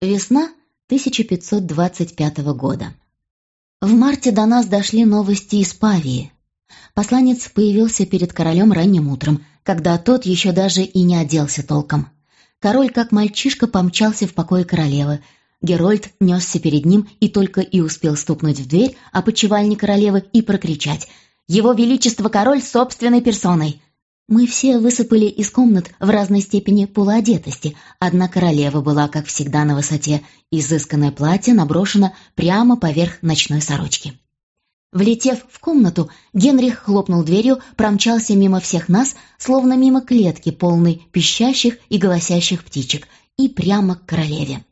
Весна 1525 года. В марте до нас дошли новости из Павии. Посланец появился перед королем ранним утром, когда тот еще даже и не оделся толком. Король, как мальчишка, помчался в покое королевы. Герольд несся перед ним и только и успел стукнуть в дверь опочивальни королевы и прокричать «Его Величество король собственной персоной!» Мы все высыпали из комнат в разной степени полуодетости. Одна королева была, как всегда, на высоте. Изысканное платье наброшено прямо поверх ночной сорочки. Влетев в комнату, Генрих хлопнул дверью, промчался мимо всех нас, словно мимо клетки, полной пищащих и голосящих птичек, и прямо к королеве.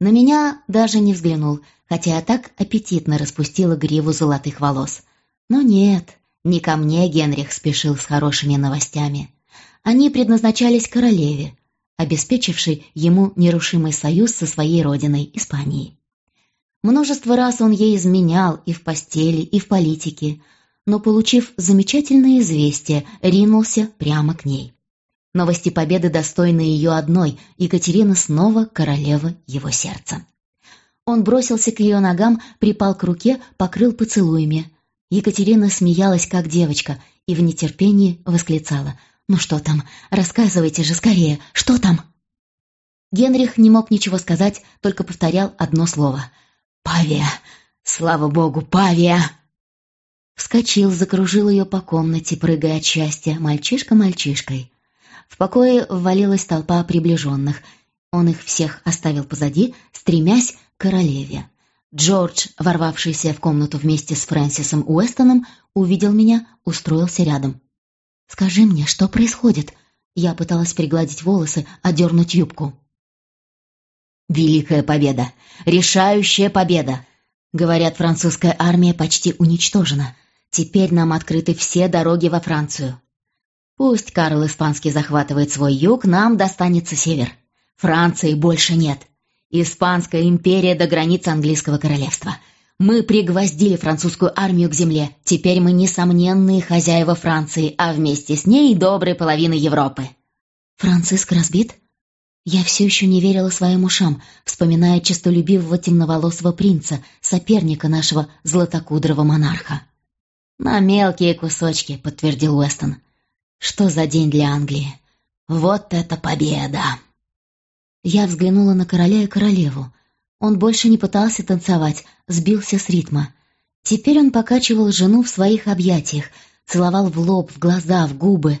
На меня даже не взглянул, хотя я так аппетитно распустила гриву золотых волос. Но нет, не ко мне Генрих спешил с хорошими новостями. Они предназначались королеве, обеспечившей ему нерушимый союз со своей родиной, Испанией. Множество раз он ей изменял и в постели, и в политике, но, получив замечательное известие, ринулся прямо к ней. Новости победы достойны ее одной, Екатерина снова королева его сердца. Он бросился к ее ногам, припал к руке, покрыл поцелуями. Екатерина смеялась, как девочка, и в нетерпении восклицала. «Ну что там? Рассказывайте же скорее, что там?» Генрих не мог ничего сказать, только повторял одно слово. «Павия! Слава богу, Павия!» Вскочил, закружил ее по комнате, прыгая от счастья, мальчишка мальчишкой. В покое ввалилась толпа приближенных. Он их всех оставил позади, стремясь к королеве. Джордж, ворвавшийся в комнату вместе с Фрэнсисом Уэстоном, увидел меня, устроился рядом. «Скажи мне, что происходит?» Я пыталась пригладить волосы, одернуть юбку. «Великая победа! Решающая победа!» Говорят, французская армия почти уничтожена. Теперь нам открыты все дороги во Францию. Пусть Карл Испанский захватывает свой юг, нам достанется север. Франции больше нет. Испанская империя до границ английского королевства. Мы пригвоздили французскую армию к земле. Теперь мы несомненные хозяева Франции, а вместе с ней доброй половины Европы. Франциск разбит? Я все еще не верила своим ушам, вспоминая честолюбивого темноволосого принца, соперника нашего златокудрого монарха. «На мелкие кусочки», — подтвердил Уэстон. «Что за день для Англии? Вот это победа!» Я взглянула на короля и королеву. Он больше не пытался танцевать, сбился с ритма. Теперь он покачивал жену в своих объятиях, целовал в лоб, в глаза, в губы.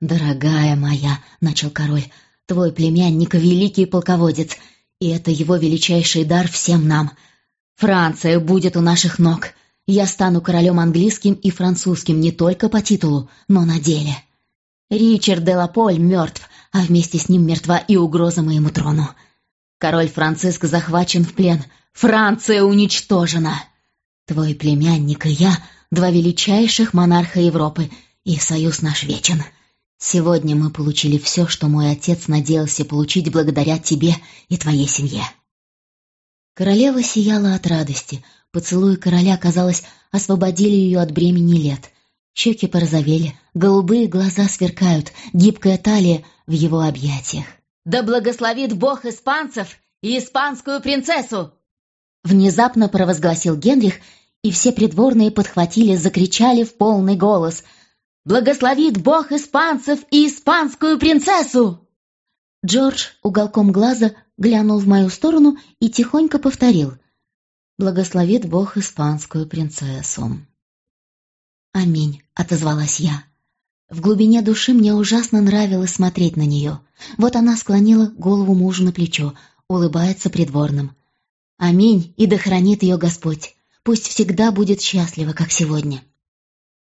«Дорогая моя», — начал король, — «твой племянник — великий полководец, и это его величайший дар всем нам. Франция будет у наших ног. Я стану королем английским и французским не только по титулу, но на деле. Ричард де Лаполь мертв, а вместе с ним мертва и угроза моему трону. Король Франциск захвачен в плен, Франция уничтожена. Твой племянник и я — два величайших монарха Европы, и союз наш вечен. Сегодня мы получили все, что мой отец надеялся получить благодаря тебе и твоей семье». Королева сияла от радости. Поцелуи короля, казалось, освободили ее от бремени лет. Щеки порозовели, голубые глаза сверкают, гибкая талия в его объятиях. «Да благословит Бог испанцев и испанскую принцессу!» Внезапно провозгласил Генрих, и все придворные подхватили, закричали в полный голос. «Благословит Бог испанцев и испанскую принцессу!» Джордж уголком глаза глянул в мою сторону и тихонько повторил. «Благословит Бог испанскую принцессу». «Аминь», — отозвалась я. В глубине души мне ужасно нравилось смотреть на нее. Вот она склонила голову мужу на плечо, улыбается придворным. «Аминь, и да хранит ее Господь. Пусть всегда будет счастлива, как сегодня».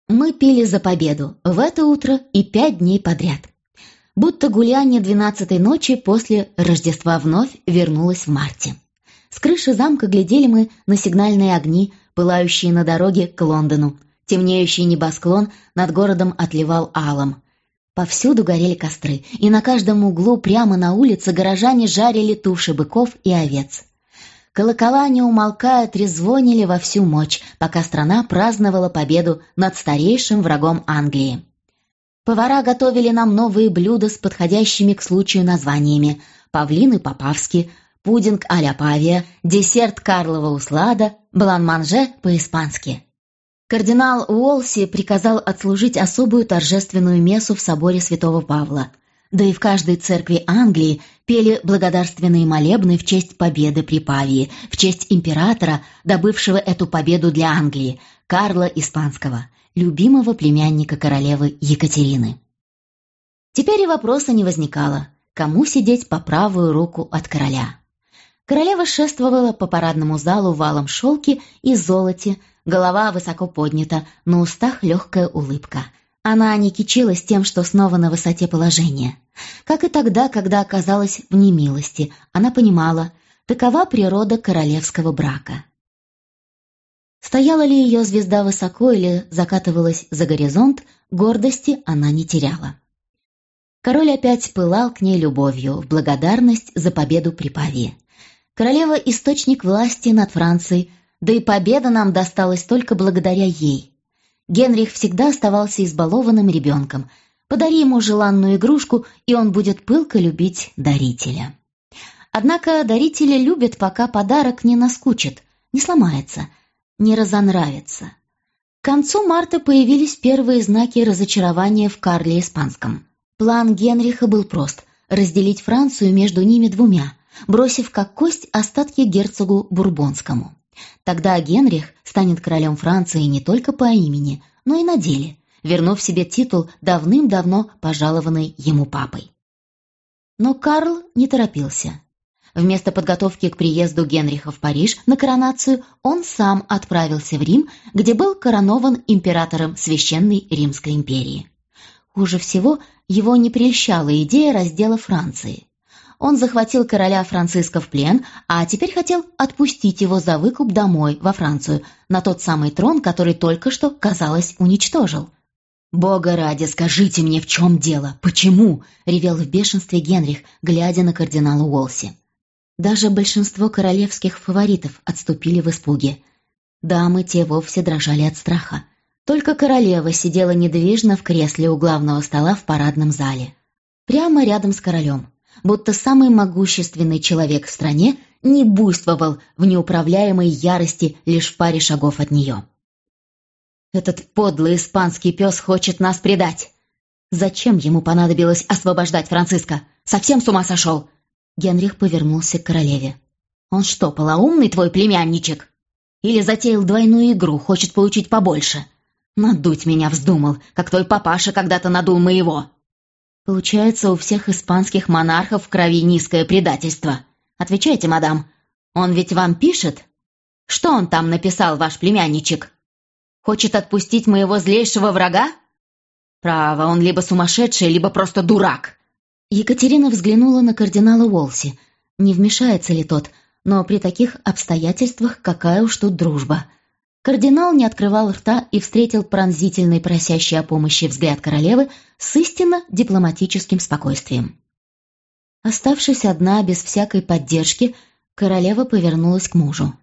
Мы пили за победу в это утро и пять дней подряд. Будто гуляние двенадцатой ночи после Рождества вновь вернулось в марте. С крыши замка глядели мы на сигнальные огни, пылающие на дороге к Лондону, Темнеющий небосклон над городом отливал алом. Повсюду горели костры, и на каждом углу прямо на улице горожане жарили туши быков и овец. Колокола, не умолкая, трезвонили во всю мощь, пока страна праздновала победу над старейшим врагом Англии. Повара готовили нам новые блюда с подходящими к случаю названиями. Павлины по-павски, пудинг а-ля Павия, десерт Карлова услада, блан-манже по-испански. Кардинал Уолси приказал отслужить особую торжественную мессу в соборе святого Павла. Да и в каждой церкви Англии пели благодарственные молебны в честь победы при Павии, в честь императора, добывшего эту победу для Англии, Карла Испанского, любимого племянника королевы Екатерины. Теперь и вопроса не возникало, кому сидеть по правую руку от короля. Королева шествовала по парадному залу валом шелки и золоте, голова высоко поднята, на устах легкая улыбка. Она не кичилась тем, что снова на высоте положения. Как и тогда, когда оказалась в немилости, она понимала, такова природа королевского брака. Стояла ли ее звезда высоко или закатывалась за горизонт, гордости она не теряла. Король опять пылал к ней любовью, в благодарность за победу при Павии. Королева — источник власти над Францией, да и победа нам досталась только благодаря ей. Генрих всегда оставался избалованным ребенком. Подари ему желанную игрушку, и он будет пылко любить дарителя. Однако дарители любят, пока подарок не наскучит, не сломается, не разонравится. К концу марта появились первые знаки разочарования в Карле Испанском. План Генриха был прост – разделить Францию между ними двумя – бросив как кость остатки герцогу Бурбонскому. Тогда Генрих станет королем Франции не только по имени, но и на деле, вернув себе титул давным-давно пожалованный ему папой. Но Карл не торопился. Вместо подготовки к приезду Генриха в Париж на коронацию он сам отправился в Рим, где был коронован императором Священной Римской империи. Хуже всего его не прельщала идея раздела Франции он захватил короля Франциска в плен, а теперь хотел отпустить его за выкуп домой, во Францию, на тот самый трон, который только что, казалось, уничтожил. «Бога ради, скажите мне, в чем дело? Почему?» — ревел в бешенстве Генрих, глядя на кардинала Уолси. Даже большинство королевских фаворитов отступили в испуге. Дамы те вовсе дрожали от страха. Только королева сидела недвижно в кресле у главного стола в парадном зале. Прямо рядом с королем будто самый могущественный человек в стране не буйствовал в неуправляемой ярости лишь в паре шагов от нее. «Этот подлый испанский пес хочет нас предать!» «Зачем ему понадобилось освобождать Франциска? Совсем с ума сошел?» Генрих повернулся к королеве. «Он что, полоумный твой племянничек? Или затеял двойную игру, хочет получить побольше? Надуть меня вздумал, как твой папаша когда-то надул моего!» Получается, у всех испанских монархов в крови низкое предательство. Отвечайте, мадам, он ведь вам пишет? Что он там написал, ваш племянничек? Хочет отпустить моего злейшего врага? Право, он либо сумасшедший, либо просто дурак. Екатерина взглянула на кардинала Уолси. Не вмешается ли тот, но при таких обстоятельствах какая уж тут дружба — Кардинал не открывал рта и встретил пронзительный просящий о помощи взгляд королевы с истинно дипломатическим спокойствием. Оставшись одна, без всякой поддержки, королева повернулась к мужу.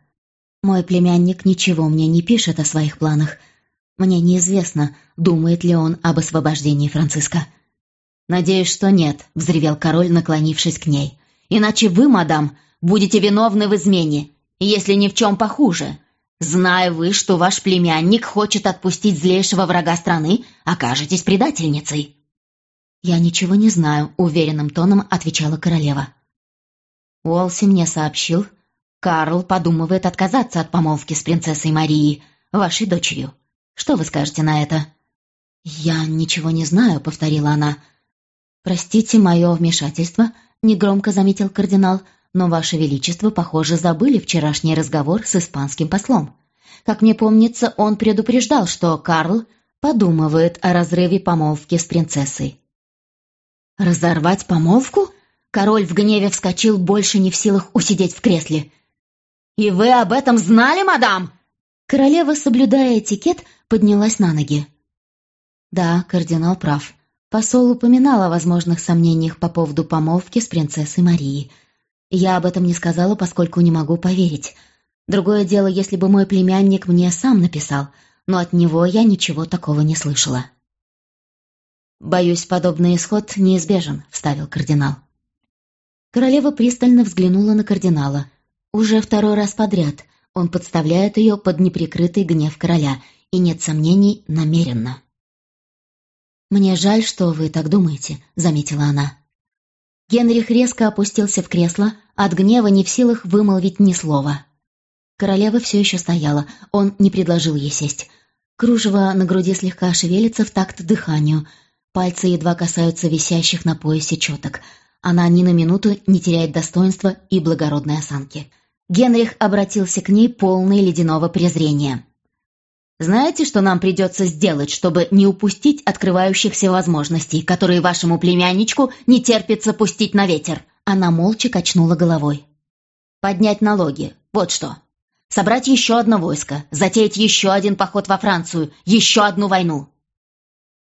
«Мой племянник ничего мне не пишет о своих планах. Мне неизвестно, думает ли он об освобождении Франциска». «Надеюсь, что нет», — взревел король, наклонившись к ней. «Иначе вы, мадам, будете виновны в измене, если ни в чем похуже. Зная вы, что ваш племянник хочет отпустить злейшего врага страны, окажетесь предательницей». «Я ничего не знаю», — уверенным тоном отвечала королева. Уолси мне сообщил, Карл подумывает отказаться от помолвки с принцессой Марией, вашей дочерью. Что вы скажете на это?» «Я ничего не знаю», — повторила она. «Простите мое вмешательство», — негромко заметил кардинал, — но, Ваше Величество, похоже, забыли вчерашний разговор с испанским послом. Как мне помнится, он предупреждал, что Карл подумывает о разрыве помолвки с принцессой. «Разорвать помолвку?» Король в гневе вскочил, больше не в силах усидеть в кресле. «И вы об этом знали, мадам?» Королева, соблюдая этикет, поднялась на ноги. Да, кардинал прав. Посол упоминал о возможных сомнениях по поводу помолвки с принцессой Марией – я об этом не сказала, поскольку не могу поверить. Другое дело, если бы мой племянник мне сам написал, но от него я ничего такого не слышала. «Боюсь, подобный исход неизбежен», — вставил кардинал. Королева пристально взглянула на кардинала. Уже второй раз подряд он подставляет ее под неприкрытый гнев короля, и, нет сомнений, намеренно. «Мне жаль, что вы так думаете», — заметила она. Генрих резко опустился в кресло, от гнева не в силах вымолвить ни слова. Королева все еще стояла, он не предложил ей сесть. Кружево на груди слегка шевелится в такт дыханию, пальцы едва касаются висящих на поясе четок. Она ни на минуту не теряет достоинства и благородной осанки. Генрих обратился к ней полный ледяного презрения. Знаете, что нам придется сделать, чтобы не упустить открывающихся возможностей, которые вашему племянничку не терпится пустить на ветер?» Она молча качнула головой. «Поднять налоги. Вот что. Собрать еще одно войско, затеять еще один поход во Францию, еще одну войну.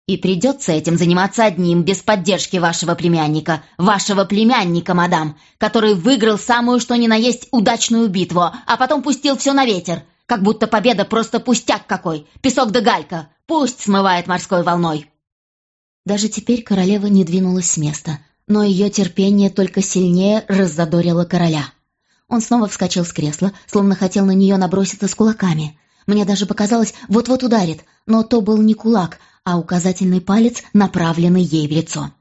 И придется этим заниматься одним, без поддержки вашего племянника, вашего племянника, мадам, который выиграл самую что ни на есть удачную битву, а потом пустил все на ветер, как будто победа просто пустяк какой, песок да галька, пусть смывает морской волной. Даже теперь королева не двинулась с места, но ее терпение только сильнее раззадорило короля. Он снова вскочил с кресла, словно хотел на нее наброситься с кулаками. Мне даже показалось, вот-вот ударит, но то был не кулак, а указательный палец, направленный ей в лицо.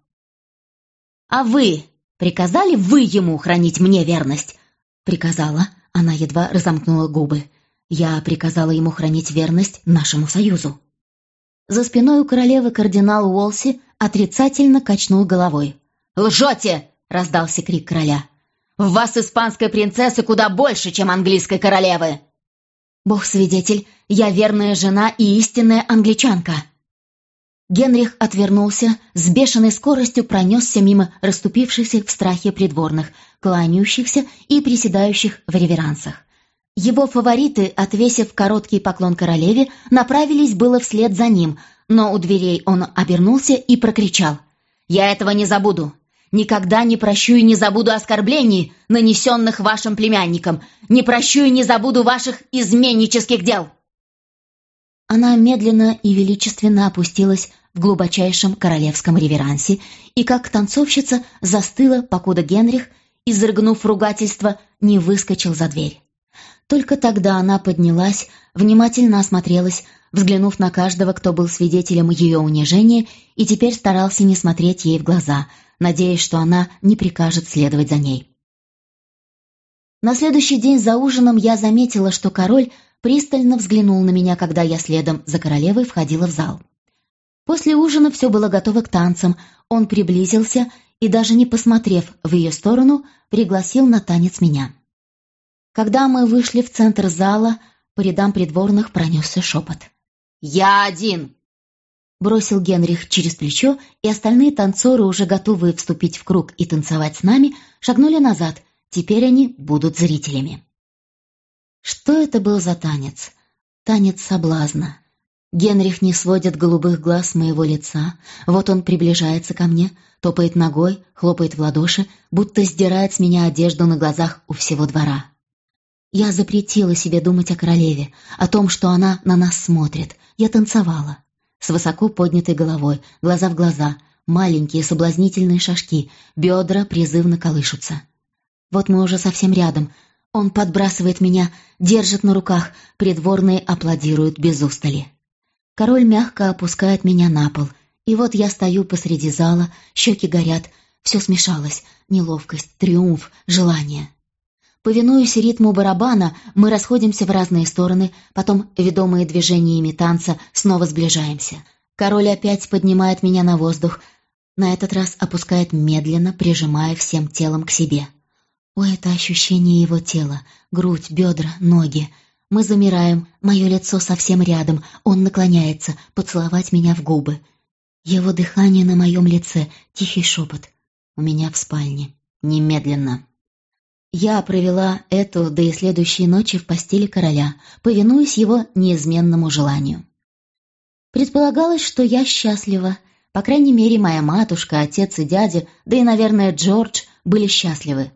«А вы приказали вы ему хранить мне верность?» «Приказала». Она едва разомкнула губы. Я приказала ему хранить верность нашему союзу. За спиной у королевы кардинал Уолси отрицательно качнул головой. «Лжете!» — раздался крик короля. «В вас испанской принцессы куда больше, чем английской королевы!» «Бог свидетель, я верная жена и истинная англичанка!» Генрих отвернулся, с бешеной скоростью пронесся мимо расступившихся в страхе придворных, кланяющихся и приседающих в реверансах. Его фавориты, отвесив короткий поклон королеве, направились было вслед за ним, но у дверей он обернулся и прокричал. «Я этого не забуду! Никогда не прощу и не забуду оскорблений, нанесенных вашим племянникам! Не прощу и не забуду ваших изменнических дел!» Она медленно и величественно опустилась в глубочайшем королевском реверансе и, как танцовщица, застыла, покуда Генрих, изрыгнув ругательство, не выскочил за дверь. Только тогда она поднялась, внимательно осмотрелась, взглянув на каждого, кто был свидетелем ее унижения, и теперь старался не смотреть ей в глаза, надеясь, что она не прикажет следовать за ней. На следующий день за ужином я заметила, что король пристально взглянул на меня, когда я следом за королевой входила в зал. После ужина все было готово к танцам, он приблизился и, даже не посмотрев в ее сторону, пригласил на танец меня. Когда мы вышли в центр зала, по рядам придворных пронесся шепот. «Я один!» Бросил Генрих через плечо, и остальные танцоры, уже готовые вступить в круг и танцевать с нами, шагнули назад. Теперь они будут зрителями. Что это был за танец? Танец соблазна. Генрих не сводит голубых глаз моего лица. Вот он приближается ко мне, топает ногой, хлопает в ладоши, будто сдирает с меня одежду на глазах у всего двора. Я запретила себе думать о королеве, о том, что она на нас смотрит. Я танцевала. С высоко поднятой головой, глаза в глаза, маленькие соблазнительные шажки, бедра призывно колышутся. Вот мы уже совсем рядом. Он подбрасывает меня, держит на руках, придворные аплодируют без устали. Король мягко опускает меня на пол, и вот я стою посреди зала, щеки горят, все смешалось, неловкость, триумф, желание. Повинуясь ритму барабана, мы расходимся в разные стороны, потом, ведомые движениями танца, снова сближаемся. Король опять поднимает меня на воздух, на этот раз опускает медленно, прижимая всем телом к себе. О, это ощущение его тела, грудь, бедра, ноги. Мы замираем, мое лицо совсем рядом, он наклоняется, поцеловать меня в губы. Его дыхание на моем лице, тихий шепот. У меня в спальне. Немедленно. Я провела эту, да и следующие ночи в постели короля, повинуясь его неизменному желанию. Предполагалось, что я счастлива. По крайней мере, моя матушка, отец и дядя, да и, наверное, Джордж были счастливы.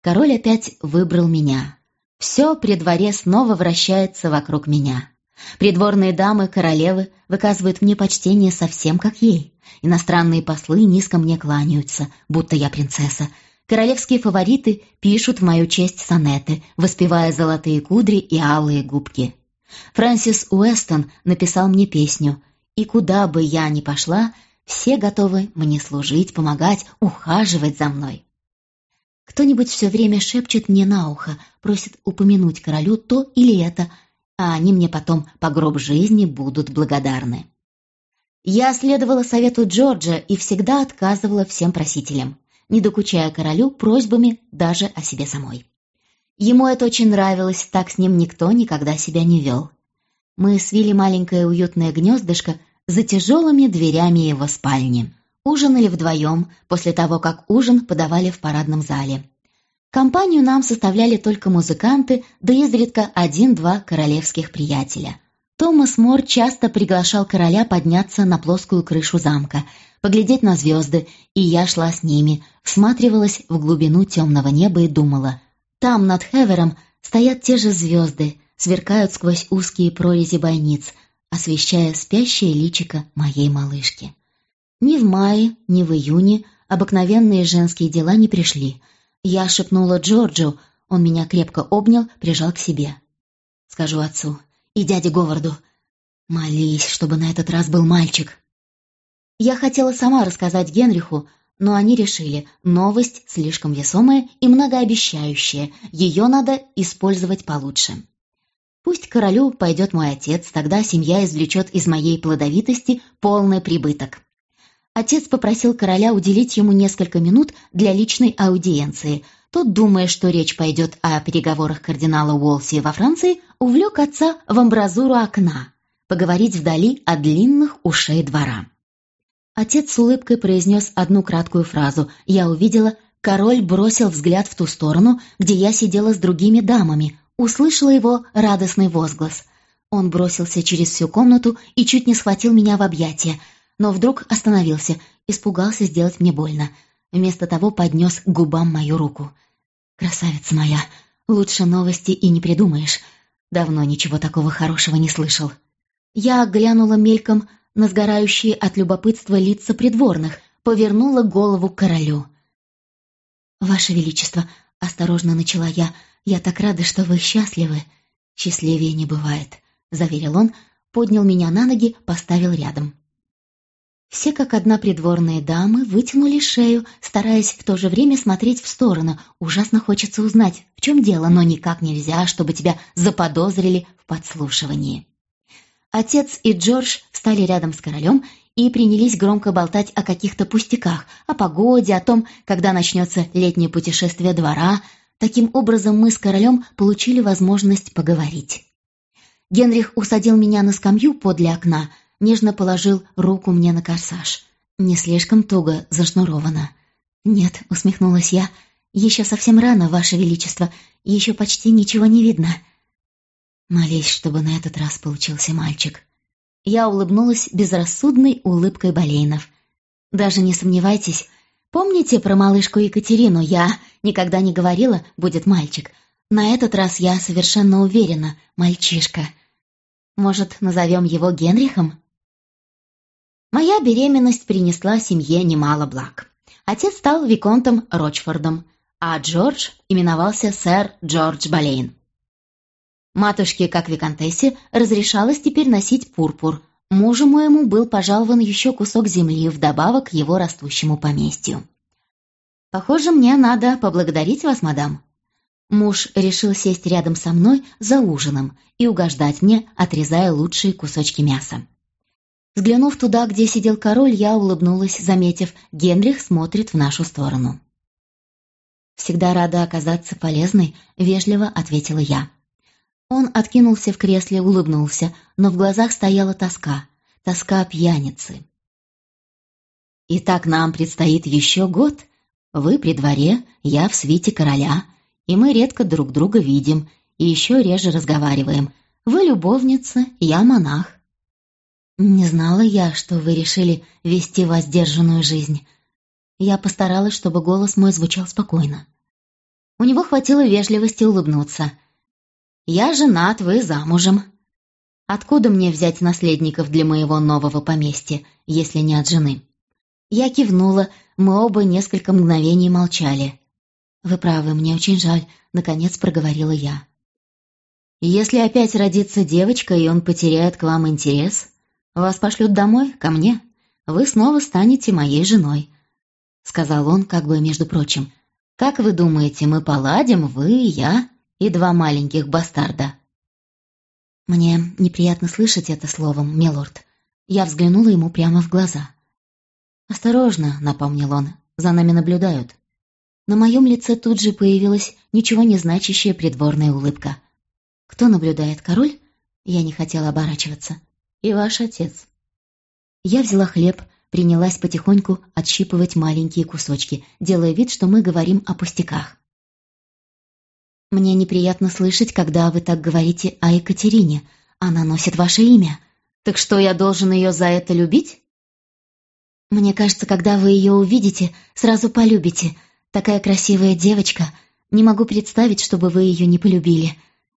Король опять выбрал меня. Все при дворе снова вращается вокруг меня. Придворные дамы, королевы выказывают мне почтение совсем как ей. Иностранные послы низко мне кланяются, будто я принцесса. Королевские фавориты пишут в мою честь сонеты, воспевая золотые кудри и алые губки. Фрэнсис Уэстон написал мне песню, и куда бы я ни пошла, все готовы мне служить, помогать, ухаживать за мной. Кто-нибудь все время шепчет мне на ухо, просит упомянуть королю то или это, а они мне потом по гроб жизни будут благодарны. Я следовала совету Джорджа и всегда отказывала всем просителям, не докучая королю просьбами даже о себе самой. Ему это очень нравилось, так с ним никто никогда себя не вел. Мы свили маленькое уютное гнездышко за тяжелыми дверями его спальни. Ужинали вдвоем, после того, как ужин подавали в парадном зале. Компанию нам составляли только музыканты, да изредка один-два королевских приятеля. Томас Мор часто приглашал короля подняться на плоскую крышу замка, поглядеть на звезды, и я шла с ними, всматривалась в глубину темного неба и думала, там, над Хевером, стоят те же звезды, сверкают сквозь узкие прорези бойниц, освещая спящее личико моей малышки. Ни в мае, ни в июне обыкновенные женские дела не пришли. Я шепнула Джорджу, он меня крепко обнял, прижал к себе. Скажу отцу и дяде Говарду, молись, чтобы на этот раз был мальчик. Я хотела сама рассказать Генриху, но они решили, новость слишком весомая и многообещающая, ее надо использовать получше. Пусть королю пойдет мой отец, тогда семья извлечет из моей плодовитости полный прибыток. Отец попросил короля уделить ему несколько минут для личной аудиенции. Тот, думая, что речь пойдет о переговорах кардинала Уолси во Франции, увлек отца в амбразуру окна, поговорить вдали от длинных ушей двора. Отец с улыбкой произнес одну краткую фразу. Я увидела, король бросил взгляд в ту сторону, где я сидела с другими дамами, услышала его радостный возглас. Он бросился через всю комнату и чуть не схватил меня в объятия, но вдруг остановился, испугался сделать мне больно. Вместо того поднес к губам мою руку. «Красавица моя, лучше новости и не придумаешь. Давно ничего такого хорошего не слышал». Я глянула мельком на сгорающие от любопытства лица придворных, повернула голову к королю. «Ваше Величество», — осторожно начала я, — «Я так рада, что вы счастливы». «Счастливее не бывает», — заверил он, поднял меня на ноги, поставил рядом. Все как одна придворные дамы вытянули шею, стараясь в то же время смотреть в сторону. Ужасно хочется узнать, в чем дело, но никак нельзя, чтобы тебя заподозрили в подслушивании. Отец и Джордж встали рядом с королем и принялись громко болтать о каких-то пустяках, о погоде, о том, когда начнется летнее путешествие двора, Таким образом, мы с королем получили возможность поговорить. Генрих усадил меня на скамью подле окна, нежно положил руку мне на корсаж. Не слишком туго зашнуровано. «Нет», — усмехнулась я, — «еще совсем рано, Ваше Величество, еще почти ничего не видно». Молись, чтобы на этот раз получился мальчик. Я улыбнулась безрассудной улыбкой Болейнов. «Даже не сомневайтесь, Помните про малышку Екатерину? Я никогда не говорила, будет мальчик. На этот раз я совершенно уверена, мальчишка. Может, назовем его Генрихом? Моя беременность принесла семье немало благ. Отец стал Виконтом Рочфордом, а Джордж именовался сэр Джордж Болейн. Матушке, как виконтессе, разрешалось теперь носить пурпур, Мужу моему был пожалован еще кусок земли вдобавок к его растущему поместью. «Похоже, мне надо поблагодарить вас, мадам». Муж решил сесть рядом со мной за ужином и угождать мне, отрезая лучшие кусочки мяса. Взглянув туда, где сидел король, я улыбнулась, заметив, Генрих смотрит в нашу сторону. «Всегда рада оказаться полезной», — вежливо ответила я. Он откинулся в кресле, улыбнулся, но в глазах стояла тоска, тоска пьяницы. «Итак, нам предстоит еще год. Вы при дворе, я в свите короля, и мы редко друг друга видим и еще реже разговариваем. Вы любовница, я монах». «Не знала я, что вы решили вести воздержанную жизнь». Я постаралась, чтобы голос мой звучал спокойно. У него хватило вежливости улыбнуться. Я женат, вы замужем. Откуда мне взять наследников для моего нового поместья, если не от жены? Я кивнула, мы оба несколько мгновений молчали. «Вы правы, мне очень жаль», — наконец проговорила я. «Если опять родится девочка, и он потеряет к вам интерес, вас пошлют домой, ко мне. Вы снова станете моей женой», — сказал он, как бы между прочим. «Как вы думаете, мы поладим, вы, я и два маленьких бастарда?» Мне неприятно слышать это словом, милорд. Я взглянула ему прямо в глаза. «Осторожно», — напомнил он, — «за нами наблюдают». На моем лице тут же появилась ничего не значащая придворная улыбка. «Кто наблюдает, король?» Я не хотела оборачиваться. «И ваш отец». Я взяла хлеб, принялась потихоньку отщипывать маленькие кусочки, делая вид, что мы говорим о пустяках. «Мне неприятно слышать, когда вы так говорите о Екатерине. Она носит ваше имя. Так что я должен ее за это любить?» «Мне кажется, когда вы ее увидите, сразу полюбите», Такая красивая девочка. Не могу представить, чтобы вы ее не полюбили.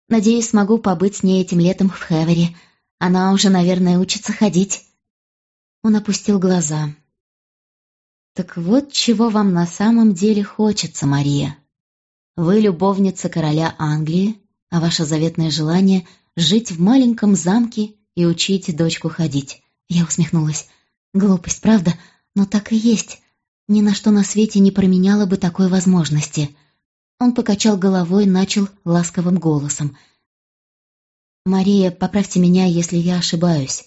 Надеюсь, смогу побыть с ней этим летом в Хевере. Она уже, наверное, учится ходить». Он опустил глаза. «Так вот чего вам на самом деле хочется, Мария. Вы любовница короля Англии, а ваше заветное желание — жить в маленьком замке и учить дочку ходить». Я усмехнулась. «Глупость, правда? Но так и есть. Ни на что на свете не променяла бы такой возможности. Он покачал головой, начал ласковым голосом. «Мария, поправьте меня, если я ошибаюсь.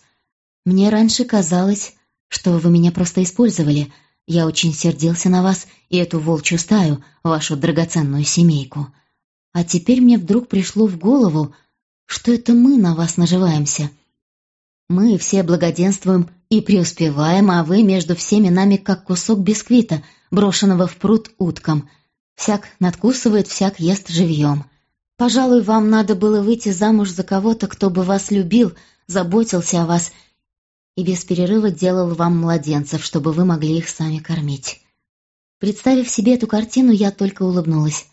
Мне раньше казалось, что вы меня просто использовали. Я очень сердился на вас и эту волчью стаю, вашу драгоценную семейку. А теперь мне вдруг пришло в голову, что это мы на вас наживаемся. Мы все благоденствуем и преуспеваем, а вы между всеми нами как кусок бисквита, брошенного в пруд уткам. Всяк надкусывает, всяк ест живьем. Пожалуй, вам надо было выйти замуж за кого-то, кто бы вас любил, заботился о вас и без перерыва делал вам младенцев, чтобы вы могли их сами кормить. Представив себе эту картину, я только улыбнулась.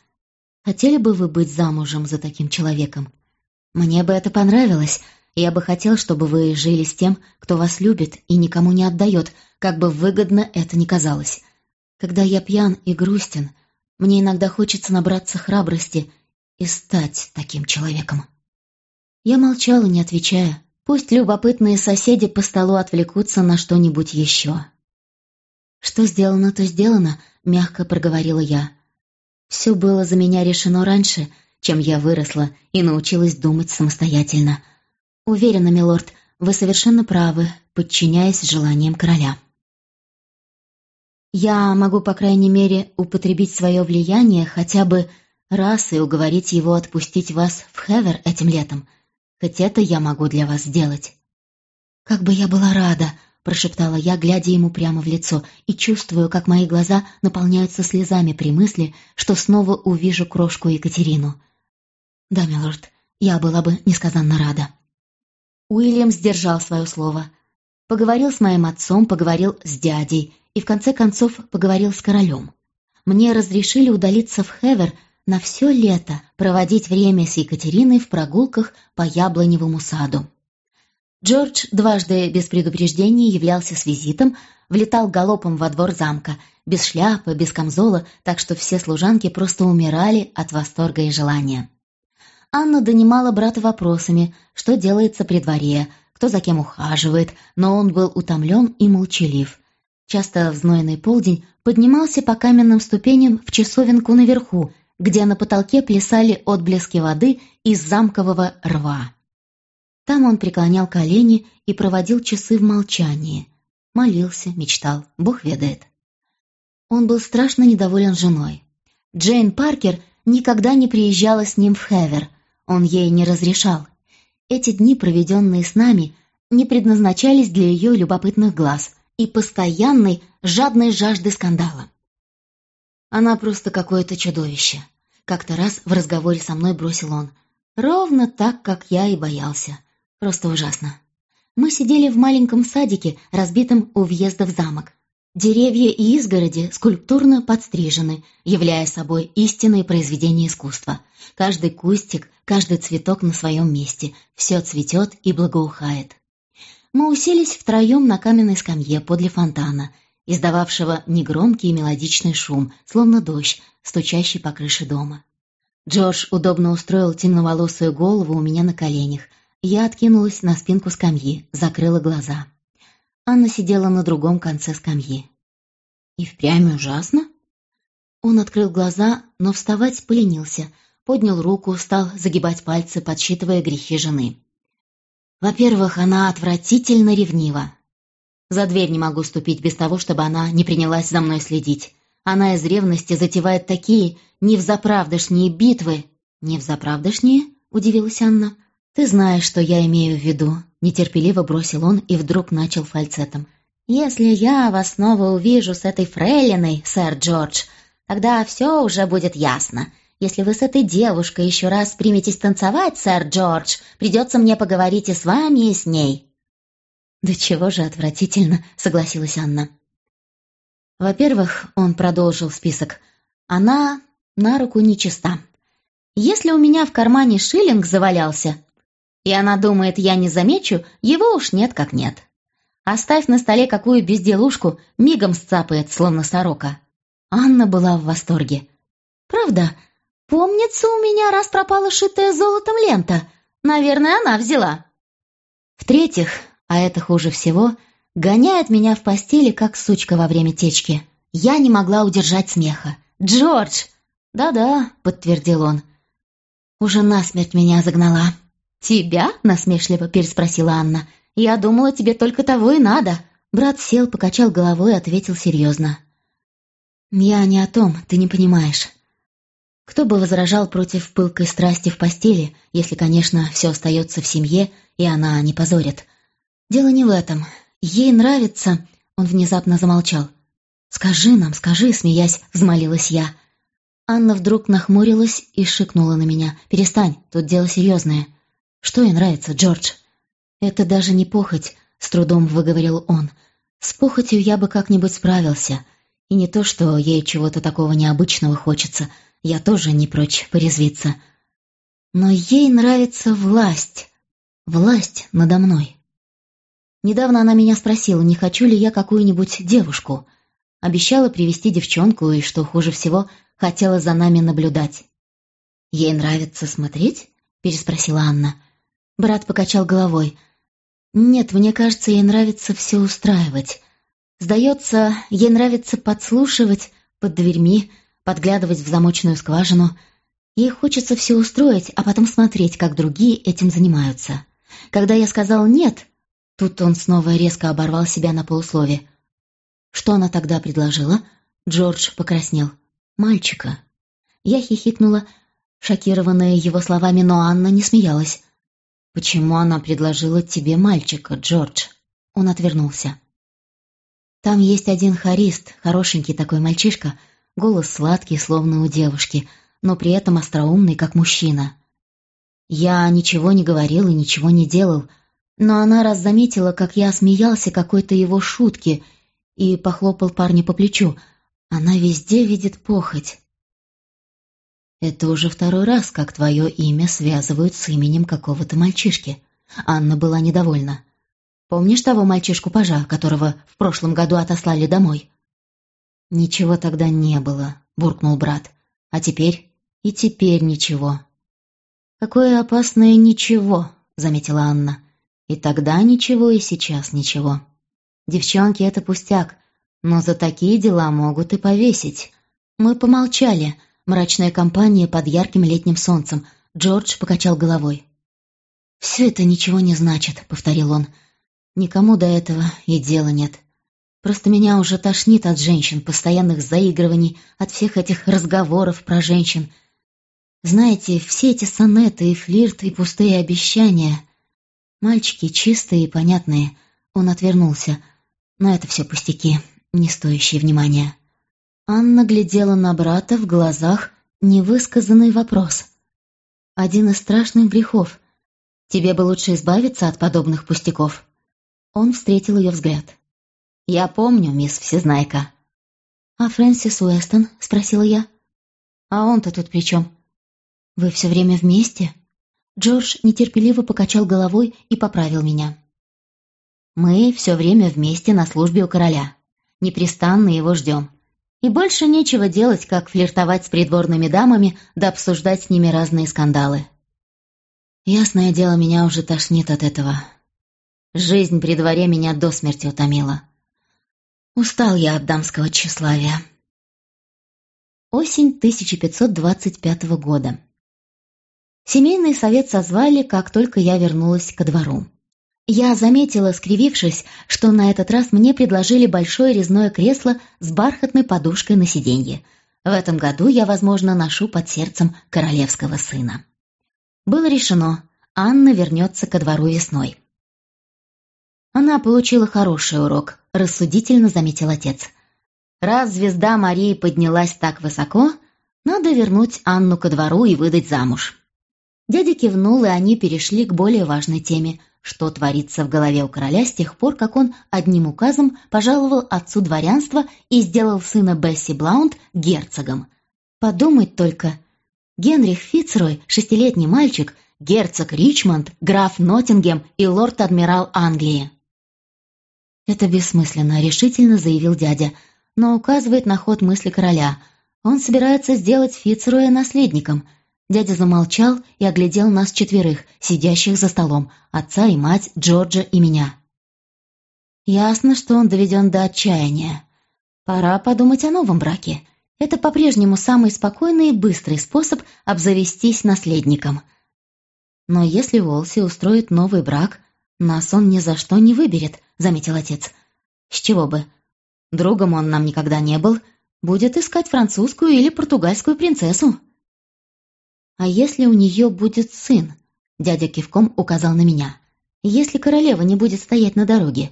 Хотели бы вы быть замужем за таким человеком? Мне бы это понравилось, я бы хотел, чтобы вы жили с тем, кто вас любит и никому не отдает, как бы выгодно это ни казалось. Когда я пьян и грустен, мне иногда хочется набраться храбрости и стать таким человеком. Я молчала, не отвечая. Пусть любопытные соседи по столу отвлекутся на что-нибудь еще. «Что сделано, то сделано», — мягко проговорила я. «Все было за меня решено раньше, чем я выросла и научилась думать самостоятельно». «Уверена, милорд, вы совершенно правы, подчиняясь желаниям короля». «Я могу, по крайней мере, употребить свое влияние хотя бы раз и уговорить его отпустить вас в Хевер этим летом. Хоть это я могу для вас сделать». «Как бы я была рада!» — прошептала я, глядя ему прямо в лицо, и чувствую, как мои глаза наполняются слезами при мысли, что снова увижу крошку Екатерину. «Да, милорд, я была бы несказанно рада». Уильям сдержал свое слово. Поговорил с моим отцом, поговорил с дядей и, в конце концов, поговорил с королем. Мне разрешили удалиться в Хевер на все лето, проводить время с Екатериной в прогулках по яблоневому саду. Джордж дважды без предупреждения являлся с визитом, влетал галопом во двор замка, без шляпы, без камзола, так что все служанки просто умирали от восторга и желания. Анна донимала брата вопросами, что делается при дворе, кто за кем ухаживает, но он был утомлен и молчалив. Часто в знойный полдень поднимался по каменным ступеням в часовенку наверху, где на потолке плясали отблески воды из замкового рва. Там он преклонял колени и проводил часы в молчании. Молился, мечтал, Бог ведает. Он был страшно недоволен женой. Джейн Паркер никогда не приезжала с ним в Хевер, он ей не разрешал. Эти дни, проведенные с нами, не предназначались для ее любопытных глаз и постоянной жадной жажды скандала. Она просто какое-то чудовище. Как-то раз в разговоре со мной бросил он. Ровно так, как я и боялся. Просто ужасно. Мы сидели в маленьком садике, разбитом у въезда в замок. Деревья и изгороди скульптурно подстрижены, являя собой истинные произведения искусства. Каждый кустик, каждый цветок на своем месте, все цветет и благоухает. Мы уселись втроем на каменной скамье подле фонтана. Издававшего негромкий и мелодичный шум, словно дождь, стучащий по крыше дома. Джордж удобно устроил темноволосую голову у меня на коленях. Я откинулась на спинку скамьи, закрыла глаза. Анна сидела на другом конце скамьи. «И впрямь ужасно?» Он открыл глаза, но вставать поленился, поднял руку, стал загибать пальцы, подсчитывая грехи жены. «Во-первых, она отвратительно ревнива. За дверь не могу ступить без того, чтобы она не принялась за мной следить. Она из ревности затевает такие невзаправдышние битвы». «Невзаправдышние?» — удивилась Анна. «Ты знаешь, что я имею в виду», — нетерпеливо бросил он и вдруг начал фальцетом. «Если я вас снова увижу с этой фрейлиной, сэр Джордж, тогда все уже будет ясно. Если вы с этой девушкой еще раз приметесь танцевать, сэр Джордж, придется мне поговорить и с вами, и с ней». «Да чего же отвратительно», — согласилась Анна. Во-первых, он продолжил список. «Она на руку нечиста. Если у меня в кармане шиллинг завалялся, и она думает, я не замечу, его уж нет как нет. Оставь на столе какую безделушку, мигом сцапает, словно сорока». Анна была в восторге. «Правда? Помнится, у меня раз пропала шитая золотом лента. Наверное, она взяла». В-третьих, а это хуже всего, гоняет меня в постели, как сучка во время течки. Я не могла удержать смеха. «Джордж!» «Да-да», — подтвердил он. «Уже насмерть меня загнала». «Тебя?» — насмешливо переспросила Анна. «Я думала, тебе только того и надо». Брат сел, покачал головой и ответил серьезно. «Я не о том, ты не понимаешь. Кто бы возражал против пылкой страсти в постели, если, конечно, все остается в семье, и она не позорит. Дело не в этом. Ей нравится...» Он внезапно замолчал. «Скажи нам, скажи», — смеясь, взмолилась я. Анна вдруг нахмурилась и шикнула на меня. «Перестань, тут дело серьезное». «Что ей нравится, Джордж?» «Это даже не похоть», — с трудом выговорил он. «С похотью я бы как-нибудь справился. И не то, что ей чего-то такого необычного хочется. Я тоже не прочь порезвиться. Но ей нравится власть. Власть надо мной». Недавно она меня спросила, не хочу ли я какую-нибудь девушку. Обещала привести девчонку и, что хуже всего, хотела за нами наблюдать. «Ей нравится смотреть?» — переспросила Анна. Брат покачал головой. «Нет, мне кажется, ей нравится все устраивать. Сдается, ей нравится подслушивать под дверьми, подглядывать в замочную скважину. Ей хочется все устроить, а потом смотреть, как другие этим занимаются. Когда я сказал «нет», Тут он снова резко оборвал себя на полуслове. Что она тогда предложила? Джордж покраснел. «Мальчика». Я хихикнула, шокированная его словами, но Анна не смеялась. «Почему она предложила тебе мальчика, Джордж?» Он отвернулся. «Там есть один харист, хорошенький такой мальчишка, голос сладкий, словно у девушки, но при этом остроумный, как мужчина. Я ничего не говорил и ничего не делал, но она раз заметила, как я смеялся какой-то его шутки и похлопал парня по плечу. Она везде видит похоть. Это уже второй раз, как твое имя связывают с именем какого-то мальчишки. Анна была недовольна. Помнишь того мальчишку-пажа, которого в прошлом году отослали домой? Ничего тогда не было, буркнул брат. А теперь? И теперь ничего. Какое опасное ничего, заметила Анна. И тогда ничего, и сейчас ничего. Девчонки — это пустяк, но за такие дела могут и повесить. Мы помолчали. Мрачная компания под ярким летним солнцем. Джордж покачал головой. «Все это ничего не значит», — повторил он. «Никому до этого и дела нет. Просто меня уже тошнит от женщин, постоянных заигрываний, от всех этих разговоров про женщин. Знаете, все эти сонеты и флирт, и пустые обещания — Мальчики чистые и понятные. Он отвернулся. Но это все пустяки, не стоящие внимания. Анна глядела на брата в глазах невысказанный вопрос. Один из страшных грехов. Тебе бы лучше избавиться от подобных пустяков. Он встретил ее взгляд. «Я помню, мисс Всезнайка». «А Фрэнсис Уэстон?» — спросила я. «А он-то тут при чем?» «Вы все время вместе?» Джордж нетерпеливо покачал головой и поправил меня. «Мы все время вместе на службе у короля. непрестанно его ждем. И больше нечего делать, как флиртовать с придворными дамами да обсуждать с ними разные скандалы. Ясное дело, меня уже тошнит от этого. Жизнь при дворе меня до смерти утомила. Устал я от дамского тщеславия. Осень 1525 года. Семейный совет созвали, как только я вернулась ко двору. Я заметила, скривившись, что на этот раз мне предложили большое резное кресло с бархатной подушкой на сиденье. В этом году я, возможно, ношу под сердцем королевского сына. Было решено, Анна вернется ко двору весной. Она получила хороший урок, рассудительно заметил отец. Раз звезда Марии поднялась так высоко, надо вернуть Анну ко двору и выдать замуж. Дядя кивнул, и они перешли к более важной теме – что творится в голове у короля с тех пор, как он одним указом пожаловал отцу дворянства и сделал сына Бесси Блаунд герцогом. Подумать только. Генрих Фицрой, шестилетний мальчик, герцог Ричмонд, граф Ноттингем и лорд-адмирал Англии. «Это бессмысленно», — решительно заявил дядя, но указывает на ход мысли короля. Он собирается сделать Фицроя наследником — Дядя замолчал и оглядел нас четверых, сидящих за столом, отца и мать, Джорджа и меня. Ясно, что он доведен до отчаяния. Пора подумать о новом браке. Это по-прежнему самый спокойный и быстрый способ обзавестись наследником. Но если Уолси устроит новый брак, нас он ни за что не выберет, заметил отец. С чего бы? Другом он нам никогда не был. Будет искать французскую или португальскую принцессу. «А если у нее будет сын?» Дядя кивком указал на меня. «Если королева не будет стоять на дороге?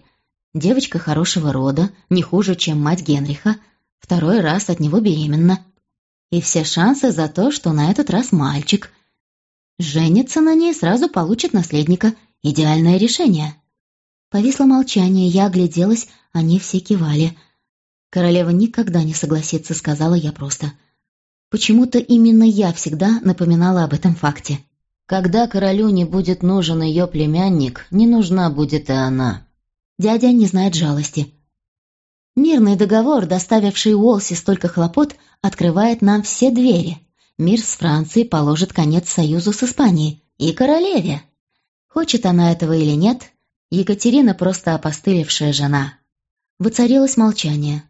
Девочка хорошего рода, не хуже, чем мать Генриха, второй раз от него беременна. И все шансы за то, что на этот раз мальчик. Женится на ней, сразу получит наследника. Идеальное решение». Повисло молчание, я огляделась, они все кивали. «Королева никогда не согласится», — сказала я просто. Почему-то именно я всегда напоминала об этом факте. Когда королю не будет нужен ее племянник, не нужна будет и она. Дядя не знает жалости. Мирный договор, доставивший Уолси столько хлопот, открывает нам все двери. Мир с Францией положит конец союзу с Испанией и королеве. Хочет она этого или нет, Екатерина просто опостылевшая жена. Воцарилось молчание.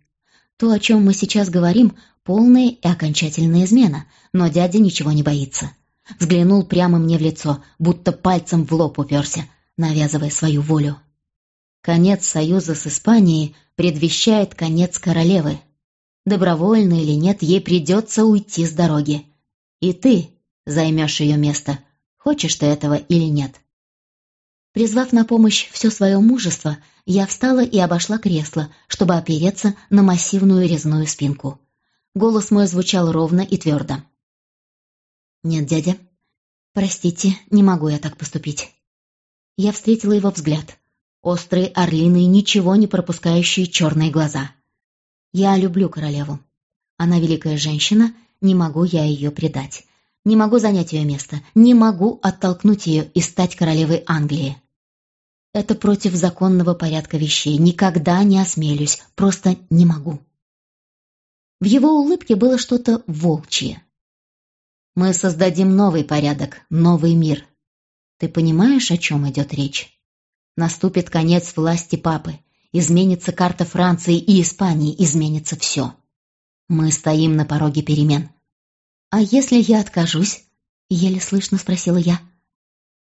То, о чем мы сейчас говорим, полная и окончательная измена, но дядя ничего не боится. Взглянул прямо мне в лицо, будто пальцем в лоб уперся, навязывая свою волю. Конец союза с Испанией предвещает конец королевы. Добровольно или нет, ей придется уйти с дороги. И ты займешь ее место, хочешь ты этого или нет. Призвав на помощь все свое мужество, я встала и обошла кресло, чтобы опереться на массивную резную спинку. Голос мой звучал ровно и твердо. «Нет, дядя, простите, не могу я так поступить». Я встретила его взгляд. Острые орлиные, ничего не пропускающие черные глаза. «Я люблю королеву. Она великая женщина, не могу я ее предать. Не могу занять ее место, не могу оттолкнуть ее и стать королевой Англии. Это против законного порядка вещей. Никогда не осмелюсь, просто не могу. В его улыбке было что-то волчье. «Мы создадим новый порядок, новый мир. Ты понимаешь, о чем идет речь? Наступит конец власти папы, изменится карта Франции и Испании, изменится все. Мы стоим на пороге перемен. А если я откажусь?» — еле слышно спросила я.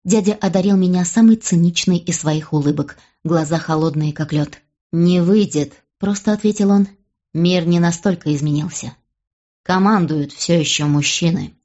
Дядя одарил меня самой циничной из своих улыбок, глаза холодные, как лед. «Не выйдет», — просто ответил он. Мир не настолько изменился. Командуют все еще мужчины.